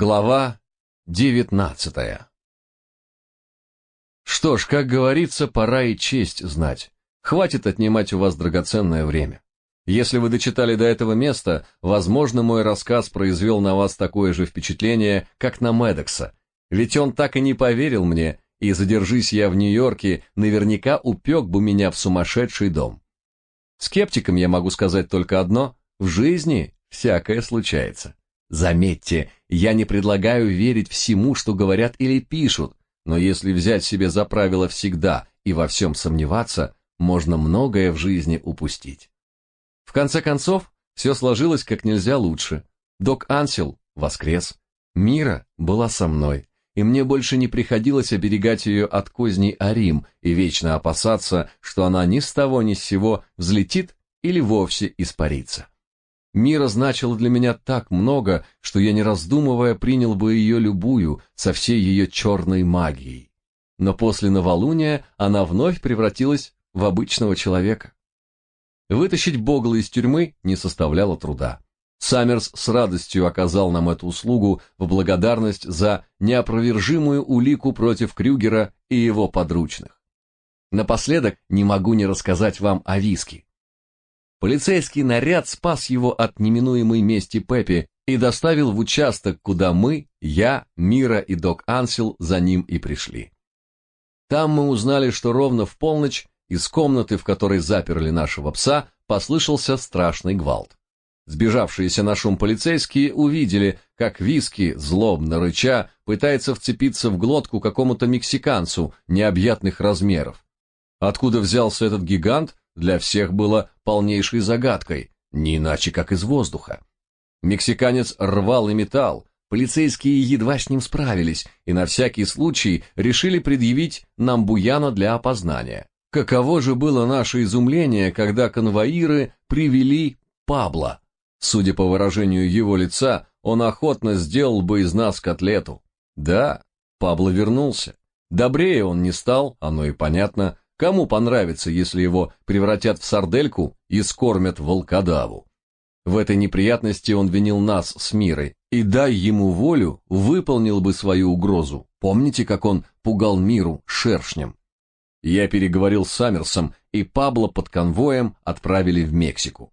Глава девятнадцатая Что ж, как говорится, пора и честь знать. Хватит отнимать у вас драгоценное время. Если вы дочитали до этого места, возможно, мой рассказ произвел на вас такое же впечатление, как на Медекса, ведь он так и не поверил мне, и задержись я в Нью-Йорке, наверняка упек бы меня в сумасшедший дом. Скептикам я могу сказать только одно – в жизни всякое случается. Заметьте, я не предлагаю верить всему, что говорят или пишут, но если взять себе за правило всегда и во всем сомневаться, можно многое в жизни упустить. В конце концов, все сложилось как нельзя лучше. Док Ансел воскрес. Мира была со мной, и мне больше не приходилось оберегать ее от козней Арим и вечно опасаться, что она ни с того ни с сего взлетит или вовсе испарится. Мира значила для меня так много, что я, не раздумывая, принял бы ее любую, со всей ее черной магией. Но после новолуния она вновь превратилась в обычного человека. Вытащить Богла из тюрьмы не составляло труда. Саммерс с радостью оказал нам эту услугу в благодарность за неопровержимую улику против Крюгера и его подручных. Напоследок не могу не рассказать вам о виске. Полицейский наряд спас его от неминуемой мести Пеппи и доставил в участок, куда мы, я, Мира и док Ансел за ним и пришли. Там мы узнали, что ровно в полночь из комнаты, в которой заперли нашего пса, послышался страшный гвалт. Сбежавшиеся на шум полицейские увидели, как Виски, злобно рыча, пытается вцепиться в глотку какому-то мексиканцу необъятных размеров. Откуда взялся этот гигант, для всех было полнейшей загадкой, не иначе как из воздуха. Мексиканец рвал и металл, полицейские едва с ним справились и на всякий случай решили предъявить нам буяна для опознания. Каково же было наше изумление, когда конвоиры привели Пабло. Судя по выражению его лица, он охотно сделал бы из нас котлету. Да, Пабло вернулся. Добрее он не стал, оно и понятно, Кому понравится, если его превратят в сардельку и скормят волкодаву? В этой неприятности он винил нас с Мирой, и дай ему волю, выполнил бы свою угрозу. Помните, как он пугал Миру шершнем? Я переговорил с Саммерсом, и Пабло под конвоем отправили в Мексику.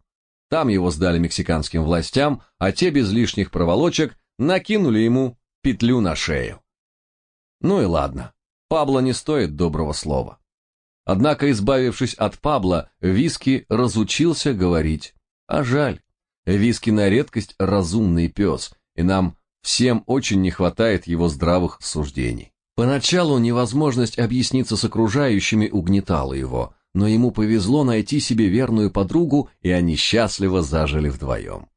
Там его сдали мексиканским властям, а те без лишних проволочек накинули ему петлю на шею. Ну и ладно, Пабло не стоит доброго слова. Однако, избавившись от Пабла, Виски разучился говорить. А жаль. Виски на редкость разумный пес, и нам всем очень не хватает его здравых суждений. Поначалу невозможность объясниться с окружающими угнетала его, но ему повезло найти себе верную подругу, и они счастливо зажили вдвоем.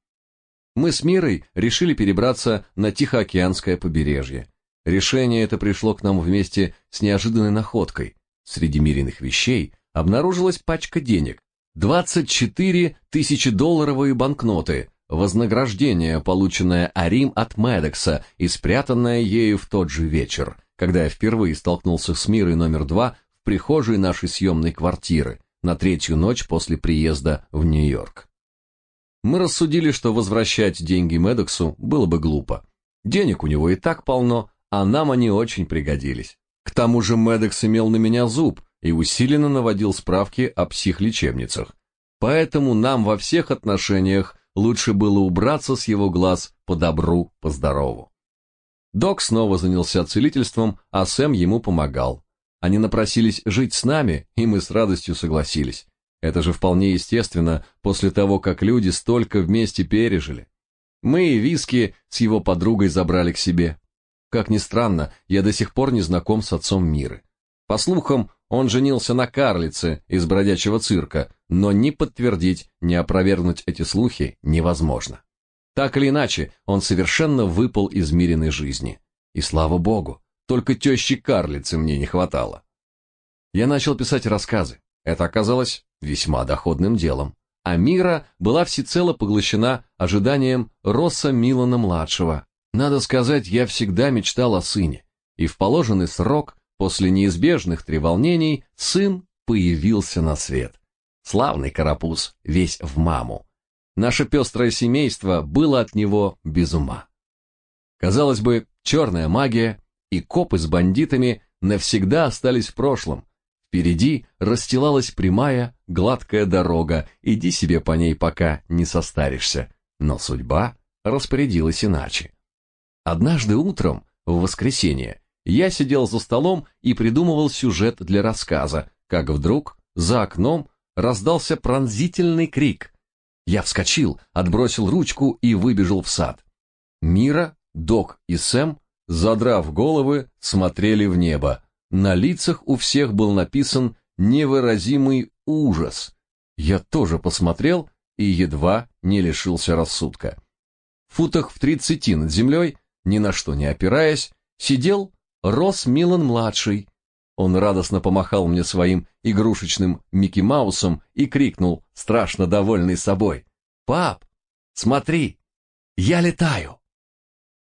Мы с Мирой решили перебраться на Тихоокеанское побережье. Решение это пришло к нам вместе с неожиданной находкой. Среди Мириных вещей обнаружилась пачка денег, 24 тысячедолларовые банкноты, вознаграждение, полученное Арим от Медекса и спрятанное ею в тот же вечер, когда я впервые столкнулся с Мирой номер два в прихожей нашей съемной квартиры на третью ночь после приезда в Нью-Йорк. Мы рассудили, что возвращать деньги Медексу было бы глупо. Денег у него и так полно, а нам они очень пригодились. К тому же Медекс имел на меня зуб и усиленно наводил справки о психлечебницах. Поэтому нам во всех отношениях лучше было убраться с его глаз по добру, по здорову. Док снова занялся целительством, а Сэм ему помогал. Они напросились жить с нами, и мы с радостью согласились. Это же вполне естественно после того, как люди столько вместе пережили. Мы и Виски с его подругой забрали к себе. Как ни странно, я до сих пор не знаком с отцом Миры. По слухам, он женился на карлице из бродячего цирка, но ни подтвердить, ни опровергнуть эти слухи невозможно. Так или иначе, он совершенно выпал из миренной жизни. И слава богу, только тещи карлицы мне не хватало. Я начал писать рассказы. Это оказалось весьма доходным делом. А Мира была всецело поглощена ожиданием Росса Милана-младшего, надо сказать, я всегда мечтал о сыне, и в положенный срок, после неизбежных треволнений, сын появился на свет. Славный карапуз, весь в маму. Наше пестрое семейство было от него без ума. Казалось бы, черная магия и копы с бандитами навсегда остались в прошлом. Впереди расстилалась прямая, гладкая дорога, иди себе по ней, пока не состаришься. Но судьба распорядилась иначе. Однажды утром, в воскресенье, я сидел за столом и придумывал сюжет для рассказа, как вдруг за окном раздался пронзительный крик. Я вскочил, отбросил ручку и выбежал в сад. Мира, Док и Сэм, задрав головы, смотрели в небо. На лицах у всех был написан невыразимый ужас. Я тоже посмотрел и едва не лишился рассудка. В футах в тридцати над землей, ни на что не опираясь, сидел Рос Милан-младший. Он радостно помахал мне своим игрушечным Микки Маусом и крикнул, страшно довольный собой, «Пап, смотри, я летаю!»